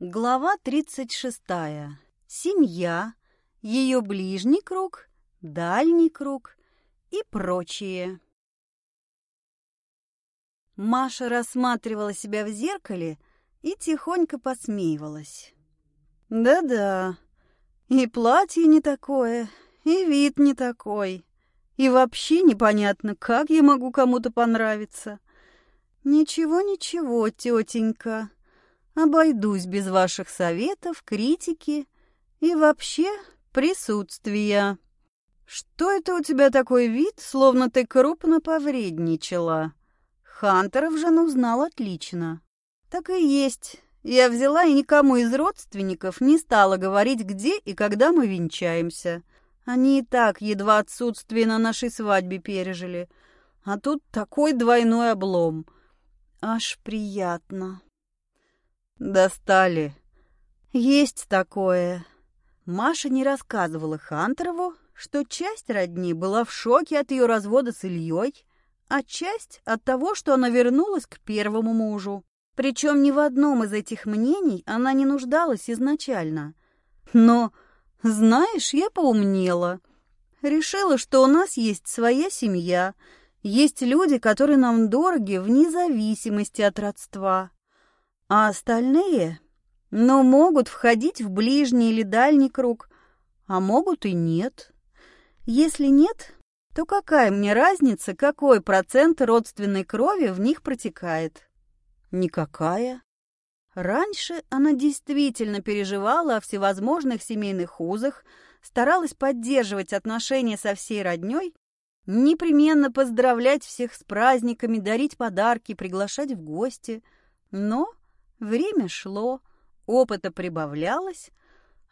Глава 36. Семья, ее ближний круг, дальний круг и прочее. Маша рассматривала себя в зеркале и тихонько посмеивалась. Да-да, и платье не такое, и вид не такой, и вообще непонятно, как я могу кому-то понравиться. Ничего-ничего, тетенька, Обойдусь без ваших советов, критики и вообще присутствия. Что это у тебя такой вид, словно ты крупно повредничала? Хантеров жену знал отлично. Так и есть. Я взяла и никому из родственников не стала говорить, где и когда мы венчаемся. Они и так едва отсутствие на нашей свадьбе пережили. А тут такой двойной облом. Аж приятно. Достали. Есть такое. Маша не рассказывала Хантерову, что часть родни была в шоке от ее развода с Ильей, а часть от того, что она вернулась к первому мужу. Причем ни в одном из этих мнений она не нуждалась изначально. Но, знаешь, я поумнела. Решила, что у нас есть своя семья, есть люди, которые нам дороги вне зависимости от родства. А остальные, ну, могут входить в ближний или дальний круг, а могут и нет. Если нет, то какая мне разница, какой процент родственной крови в них протекает? Никакая. Раньше она действительно переживала о всевозможных семейных узах, старалась поддерживать отношения со всей роднёй, непременно поздравлять всех с праздниками, дарить подарки, приглашать в гости. Но Время шло, опыта прибавлялось,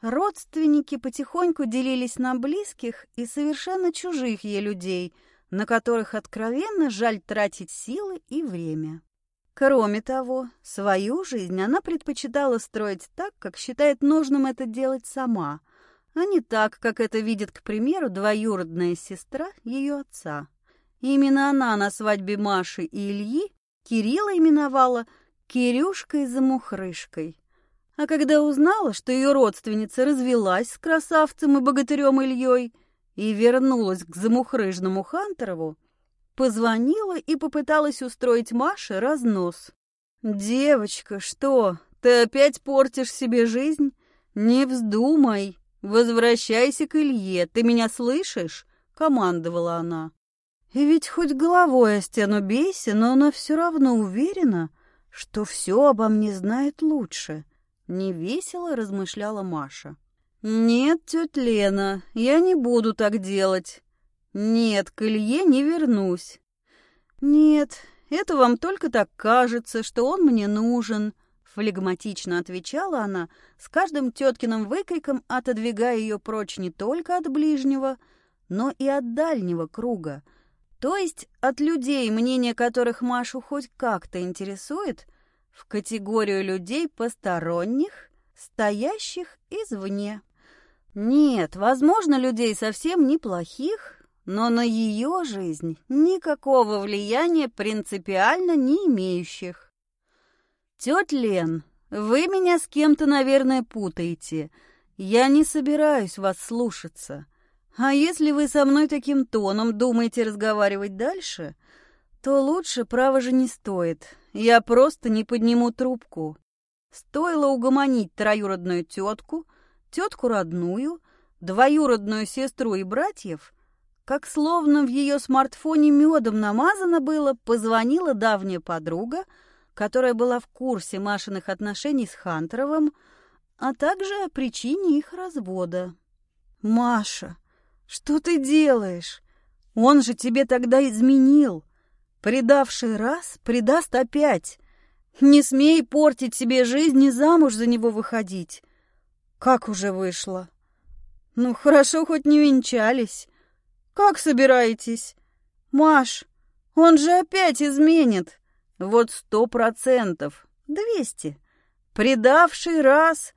родственники потихоньку делились на близких и совершенно чужих ей людей, на которых откровенно жаль тратить силы и время. Кроме того, свою жизнь она предпочитала строить так, как считает нужным это делать сама, а не так, как это видит, к примеру, двоюродная сестра ее отца. Именно она на свадьбе Маши и Ильи Кирилла именовала – Кирюшкой-замухрышкой. А когда узнала, что ее родственница развелась с красавцем и богатырем Ильей и вернулась к замухрыжному Хантерову, позвонила и попыталась устроить Маше разнос. «Девочка, что, ты опять портишь себе жизнь? Не вздумай, возвращайся к Илье, ты меня слышишь?» — командовала она. И ведь хоть головой о стену бейся, но она все равно уверена — что все обо мне знает лучше, невесело размышляла Маша. Нет, тетя Лена, я не буду так делать. Нет, к Илье не вернусь. Нет, это вам только так кажется, что он мне нужен, флегматично отвечала она, с каждым теткиным выкриком отодвигая ее прочь не только от ближнего, но и от дальнего круга, то есть от людей, мнение которых Машу хоть как-то интересует, в категорию людей посторонних, стоящих извне. Нет, возможно, людей совсем неплохих, но на ее жизнь никакого влияния принципиально не имеющих. Тетя Лен, вы меня с кем-то, наверное, путаете. Я не собираюсь вас слушаться. А если вы со мной таким тоном думаете разговаривать дальше, то лучше, право же, не стоит. Я просто не подниму трубку. Стоило угомонить троюродную тетку, тетку родную, двоюродную сестру и братьев, как словно в ее смартфоне медом намазано было, позвонила давняя подруга, которая была в курсе Машиных отношений с Хантеровым, а также о причине их развода. «Маша, что ты делаешь? Он же тебе тогда изменил. Предавший раз, предаст опять. Не смей портить себе жизнь и замуж за него выходить. Как уже вышло? Ну, хорошо, хоть не венчались. Как собираетесь? Маш, он же опять изменит. Вот сто процентов. Двести. Предавший раз...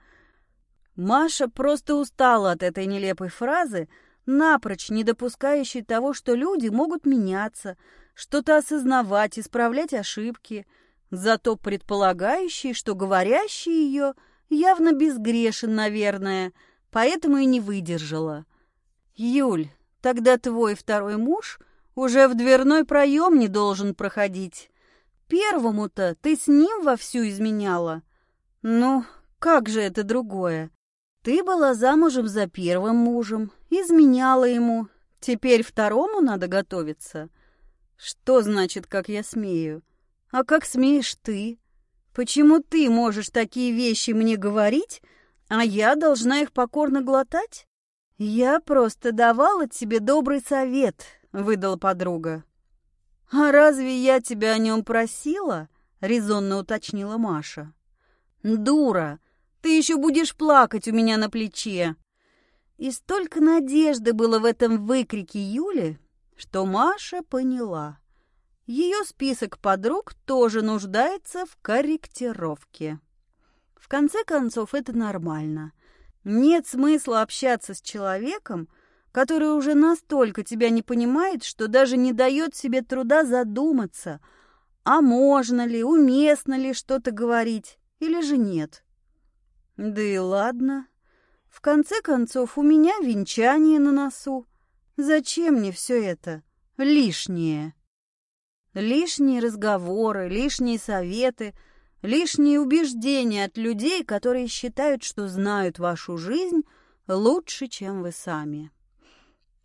Маша просто устала от этой нелепой фразы, напрочь не допускающей того, что люди могут меняться, что-то осознавать, исправлять ошибки, зато предполагающей, что говорящий ее явно безгрешен, наверное, поэтому и не выдержала. Юль, тогда твой второй муж уже в дверной проем не должен проходить. Первому-то ты с ним вовсю изменяла. Ну, как же это другое? Ты была замужем за первым мужем, изменяла ему. Теперь второму надо готовиться. Что значит, как я смею? А как смеешь ты? Почему ты можешь такие вещи мне говорить, а я должна их покорно глотать? Я просто давала тебе добрый совет, выдала подруга. А разве я тебя о нем просила? резонно уточнила Маша. Дура, ты еще будешь плакать у меня на плече. И столько надежды было в этом выкрике Юли, что Маша поняла. Ее список подруг тоже нуждается в корректировке. В конце концов, это нормально. Нет смысла общаться с человеком, который уже настолько тебя не понимает, что даже не дает себе труда задуматься, а можно ли, уместно ли что-то говорить или же нет. Да и ладно. В конце концов, у меня венчание на носу. Зачем мне все это? Лишнее. Лишние разговоры, лишние советы, лишние убеждения от людей, которые считают, что знают вашу жизнь лучше, чем вы сами.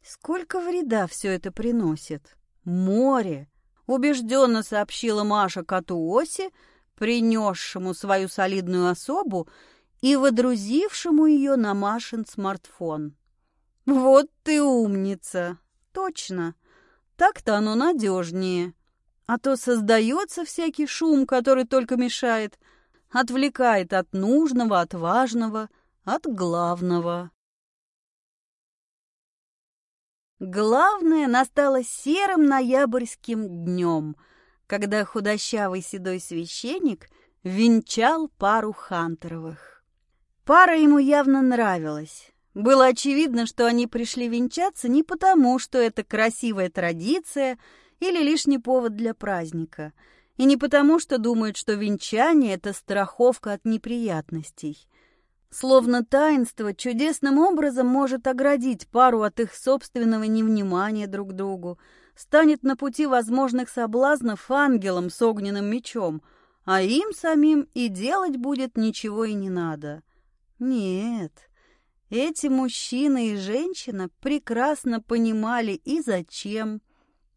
Сколько вреда все это приносит? Море! Убежденно сообщила Маша коту Оси, принесшему свою солидную особу и водрузившему ее на Машин смартфон. «Вот ты умница! Точно! Так-то оно надежнее!» А то создается всякий шум, который только мешает, отвлекает от нужного, от важного, от главного. Главное настало серым ноябрьским днем, когда худощавый седой священник венчал пару Хантеровых. Пара ему явно нравилась. Было очевидно, что они пришли венчаться не потому, что это красивая традиция – или лишний повод для праздника. И не потому, что думают, что венчание — это страховка от неприятностей. Словно таинство чудесным образом может оградить пару от их собственного невнимания друг к другу, станет на пути возможных соблазнов ангелом с огненным мечом, а им самим и делать будет ничего и не надо. Нет, эти мужчина и женщина прекрасно понимали и зачем,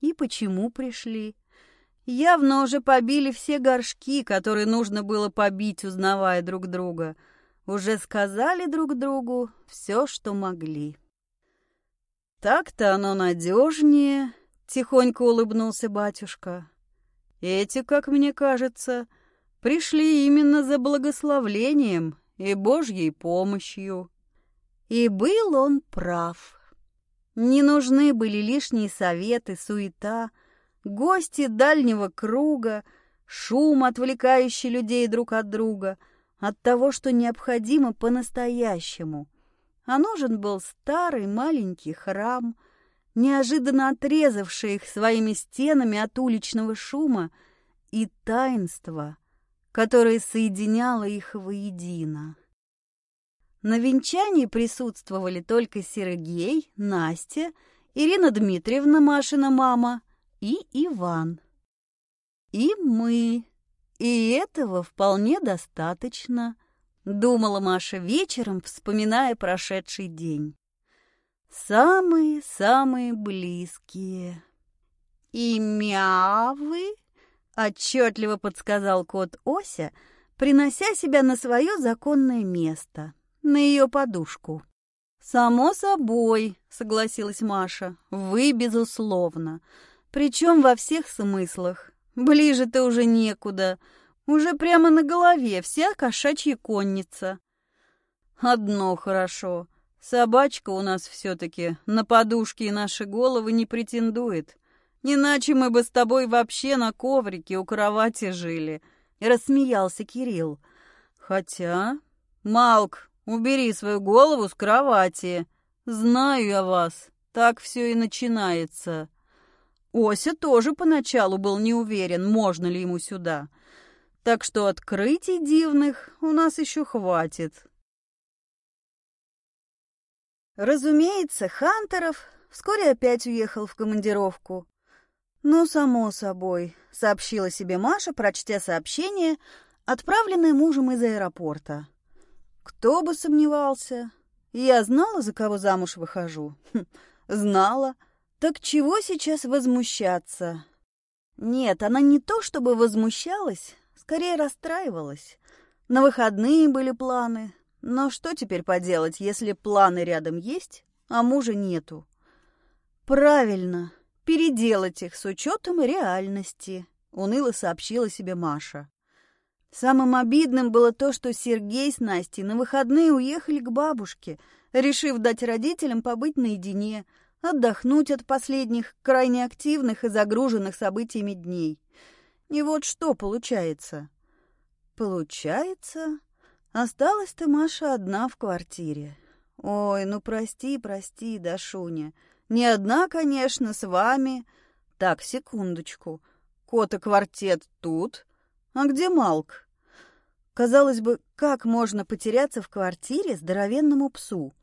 и почему пришли. Явно уже побили все горшки, которые нужно было побить, узнавая друг друга. Уже сказали друг другу все, что могли. «Так-то оно надежнее», — тихонько улыбнулся батюшка. «Эти, как мне кажется, пришли именно за благословлением и Божьей помощью». И был он прав. Не нужны были лишние советы, суета, гости дальнего круга, шум, отвлекающий людей друг от друга, от того, что необходимо по-настоящему. А нужен был старый маленький храм, неожиданно отрезавший их своими стенами от уличного шума и таинства, которое соединяло их воедино. На венчании присутствовали только Сергей, Настя, Ирина Дмитриевна, Машина мама, и Иван. И мы. И этого вполне достаточно, думала Маша вечером, вспоминая прошедший день. Самые-самые близкие. И мявы, отчетливо подсказал кот Ося, принося себя на свое законное место на ее подушку. «Само собой», — согласилась Маша, — «вы, безусловно. Причем во всех смыслах. Ближе ты уже некуда. Уже прямо на голове вся кошачья конница». «Одно хорошо. Собачка у нас все-таки на подушке и наши головы не претендует. Иначе мы бы с тобой вообще на коврике у кровати жили», — рассмеялся Кирилл. «Хотя...» «Малк, Убери свою голову с кровати. Знаю я вас. Так все и начинается. Ося тоже поначалу был не уверен, можно ли ему сюда. Так что открытий дивных у нас еще хватит. Разумеется, Хантеров вскоре опять уехал в командировку. «Ну, само собой», — сообщила себе Маша, прочтя сообщение, отправленное мужем из аэропорта. «Кто бы сомневался? Я знала, за кого замуж выхожу?» хм, «Знала. Так чего сейчас возмущаться?» Нет, она не то чтобы возмущалась, скорее расстраивалась. На выходные были планы, но что теперь поделать, если планы рядом есть, а мужа нету? Правильно, переделать их с учетом реальности, уныло сообщила себе Маша. Самым обидным было то, что Сергей с Настей на выходные уехали к бабушке, решив дать родителям побыть наедине, отдохнуть от последних, крайне активных и загруженных событиями дней. И вот что получается. Получается, осталась ты, Маша, одна в квартире. Ой, ну прости, прости, Дашуня. Не одна, конечно, с вами. Так, секундочку. Кота квартет тут. А где Малк? Казалось бы, как можно потеряться в квартире здоровенному псу?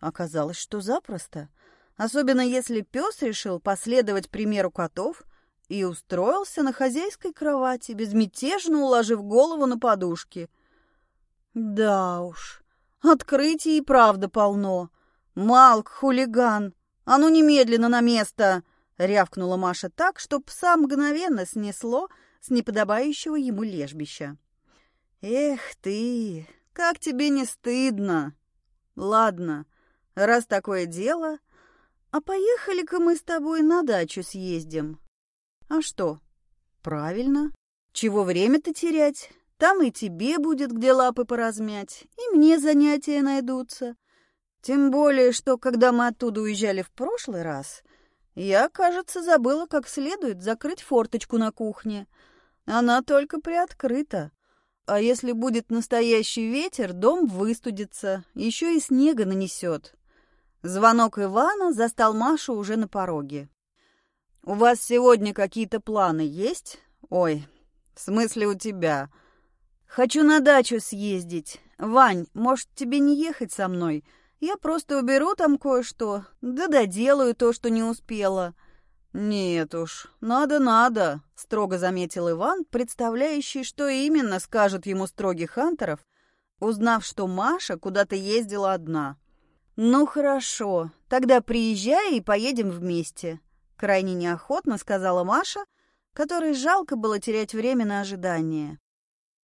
Оказалось, что запросто. Особенно если пес решил последовать примеру котов и устроился на хозяйской кровати, безмятежно уложив голову на подушке. Да уж, открытий и правда полно. Малк, хулиган, «А ну немедленно на место!» — рявкнула Маша так, что пса мгновенно снесло с неподобающего ему лежбища. «Эх ты, как тебе не стыдно! Ладно, раз такое дело, а поехали-ка мы с тобой на дачу съездим. А что? Правильно. Чего время-то терять? Там и тебе будет где лапы поразмять, и мне занятия найдутся. Тем более, что когда мы оттуда уезжали в прошлый раз, я, кажется, забыла как следует закрыть форточку на кухне. Она только приоткрыта. А если будет настоящий ветер, дом выстудится, еще и снега нанесет. Звонок Ивана застал Машу уже на пороге. «У вас сегодня какие-то планы есть? Ой, в смысле у тебя? Хочу на дачу съездить. Вань, может, тебе не ехать со мной?» Я просто уберу там кое-что, да доделаю то, что не успела». «Нет уж, надо-надо», — строго заметил Иван, представляющий, что именно скажет ему строгий Хантеров, узнав, что Маша куда-то ездила одна. «Ну хорошо, тогда приезжай и поедем вместе», — крайне неохотно сказала Маша, которой жалко было терять время на ожидание.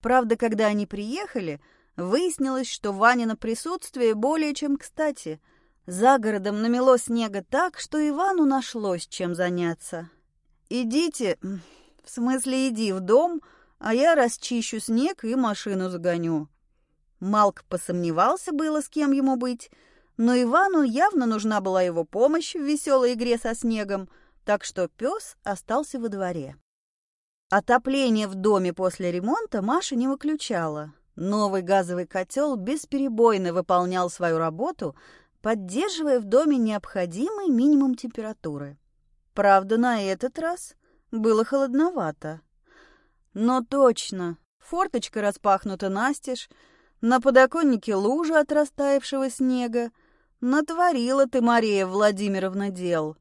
Правда, когда они приехали, Выяснилось, что Ванина присутствие более чем кстати. За городом намело снега так, что Ивану нашлось чем заняться. «Идите, в смысле иди в дом, а я расчищу снег и машину загоню». Малк посомневался было, с кем ему быть, но Ивану явно нужна была его помощь в веселой игре со снегом, так что пес остался во дворе. Отопление в доме после ремонта Маша не выключала. Новый газовый котел бесперебойно выполнял свою работу, поддерживая в доме необходимый минимум температуры. Правда, на этот раз было холодновато. Но точно, форточка распахнута настежь, на подоконнике лужа от растаявшего снега. Натворила ты, Мария Владимировна, дел.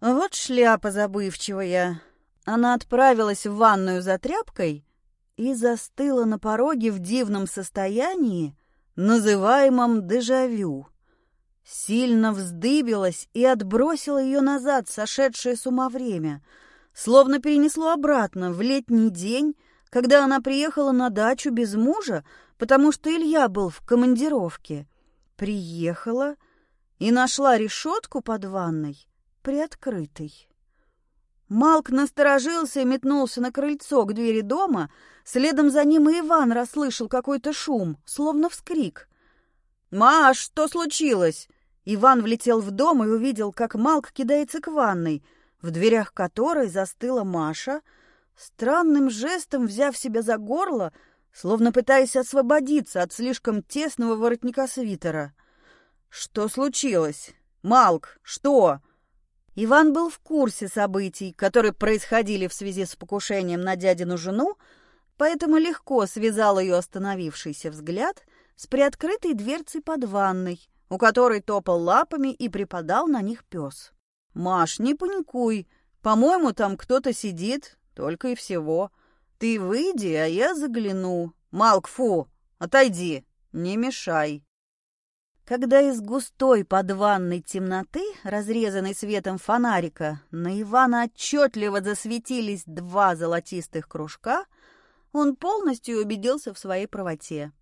Вот шляпа забывчивая. Она отправилась в ванную за тряпкой и застыла на пороге в дивном состоянии, называемом дежавю. Сильно вздыбилась и отбросила ее назад, сошедшее с ума время, словно перенесло обратно в летний день, когда она приехала на дачу без мужа, потому что Илья был в командировке. Приехала и нашла решетку под ванной приоткрытой. Малк насторожился и метнулся на крыльцо к двери дома, Следом за ним и Иван расслышал какой-то шум, словно вскрик. «Маш, что случилось?» Иван влетел в дом и увидел, как Малк кидается к ванной, в дверях которой застыла Маша, странным жестом взяв себя за горло, словно пытаясь освободиться от слишком тесного воротника свитера. «Что случилось? Малк, что?» Иван был в курсе событий, которые происходили в связи с покушением на дядину жену, поэтому легко связал ее остановившийся взгляд с приоткрытой дверцей под ванной, у которой топал лапами и припадал на них пес. «Маш, не паникуй. По-моему, там кто-то сидит, только и всего. Ты выйди, а я загляну. Малк, фу, отойди, не мешай». Когда из густой подванной темноты, разрезанной светом фонарика, на Ивана отчетливо засветились два золотистых кружка, он полностью убедился в своей правоте.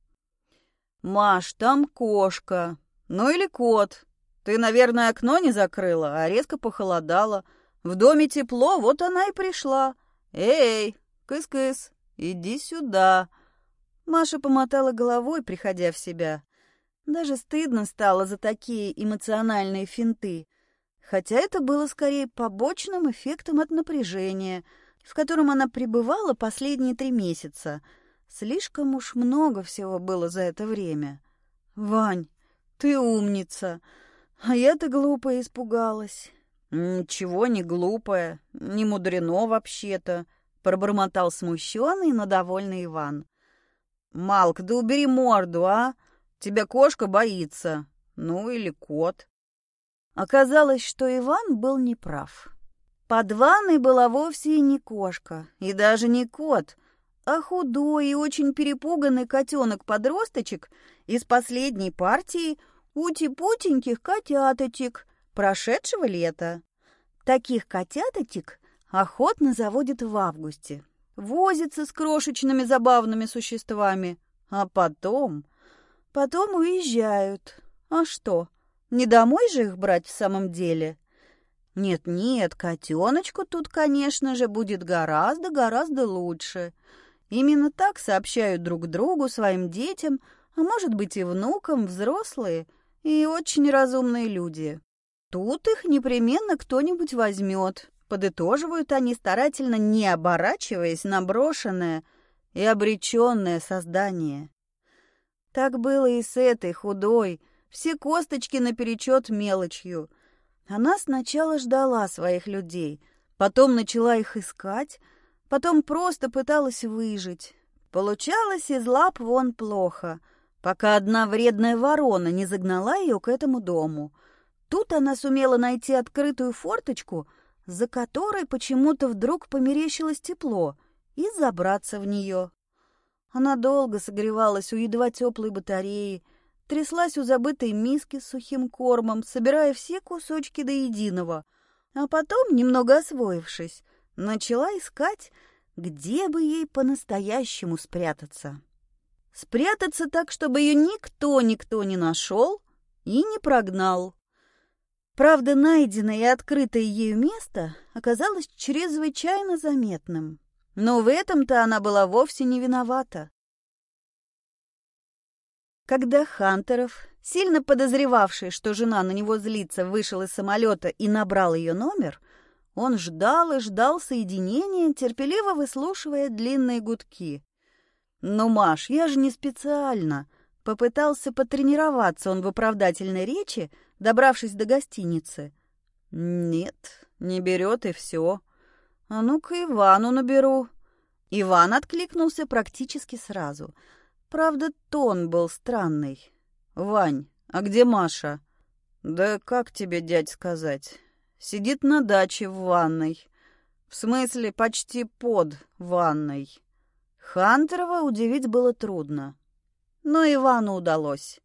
«Маш, там кошка. Ну или кот. Ты, наверное, окно не закрыла, а резко похолодало. В доме тепло, вот она и пришла. Эй, кыс-кыс, иди сюда». Маша помотала головой, приходя в себя. Даже стыдно стало за такие эмоциональные финты, хотя это было скорее побочным эффектом от напряжения, в котором она пребывала последние три месяца. Слишком уж много всего было за это время. «Вань, ты умница, а я-то глупо испугалась». «Ничего не глупое, не мудрено вообще-то», — пробормотал смущенный, но довольный Иван. «Малк, да убери морду, а!» Тебя кошка боится. Ну, или кот. Оказалось, что Иван был неправ. Под ванной была вовсе не кошка, и даже не кот, а худой и очень перепуганный котенок-подросточек из последней партии ути-путеньких котяточек прошедшего лета. Таких котяточек охотно заводят в августе. Возятся с крошечными забавными существами, а потом Потом уезжают. А что, не домой же их брать в самом деле? Нет-нет, котеночку тут, конечно же, будет гораздо-гораздо лучше. Именно так сообщают друг другу, своим детям, а может быть и внукам, взрослые и очень разумные люди. Тут их непременно кто-нибудь возьмет. Подытоживают они, старательно не оборачиваясь на брошенное и обреченное создание. Так было и с этой худой, все косточки наперечет мелочью. Она сначала ждала своих людей, потом начала их искать, потом просто пыталась выжить. Получалось из лап вон плохо, пока одна вредная ворона не загнала ее к этому дому. Тут она сумела найти открытую форточку, за которой почему-то вдруг померещилось тепло, и забраться в нее. Она долго согревалась у едва теплой батареи, тряслась у забытой миски с сухим кормом, собирая все кусочки до единого, а потом, немного освоившись, начала искать, где бы ей по-настоящему спрятаться. Спрятаться так, чтобы ее никто-никто не нашел и не прогнал. Правда, найденное и открытое ею место оказалось чрезвычайно заметным. Но в этом-то она была вовсе не виновата. Когда Хантеров, сильно подозревавший, что жена на него злится, вышел из самолета и набрал ее номер, он ждал и ждал соединения, терпеливо выслушивая длинные гудки. «Ну, Маш, я же не специально!» Попытался потренироваться он в оправдательной речи, добравшись до гостиницы. «Нет, не берет и все. «А ну-ка Ивану наберу». Иван откликнулся практически сразу. Правда, тон был странный. «Вань, а где Маша?» «Да как тебе, дядь, сказать? Сидит на даче в ванной. В смысле, почти под ванной». Хантерова удивить было трудно. Но Ивану удалось.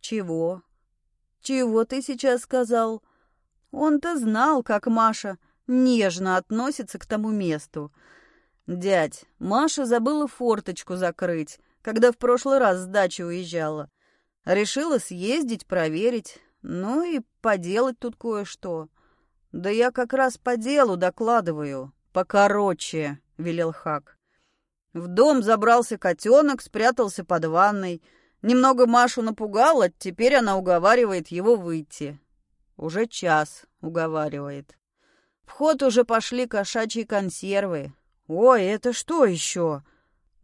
«Чего? Чего ты сейчас сказал?» Он-то знал, как Маша нежно относится к тому месту. Дядь, Маша забыла форточку закрыть, когда в прошлый раз с дачи уезжала. Решила съездить, проверить, ну и поделать тут кое-что. Да я как раз по делу докладываю. Покороче, велел Хак. В дом забрался котенок, спрятался под ванной. Немного Машу напугало, теперь она уговаривает его выйти. Уже час уговаривает. В ход уже пошли кошачьи консервы. Ой, это что еще?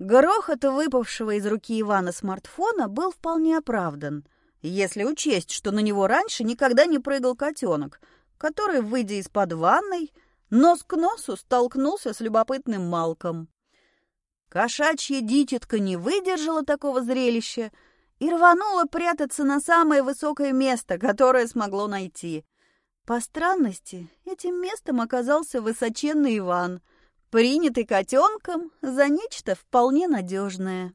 Грохот выпавшего из руки Ивана смартфона был вполне оправдан, если учесть, что на него раньше никогда не прыгал котенок, который, выйдя из-под ванной, нос к носу столкнулся с любопытным Малком. Кошачья дитятка не выдержала такого зрелища и рванула прятаться на самое высокое место, которое смогло найти. По странности, этим местом оказался высоченный Иван, принятый котенком за нечто вполне надежное.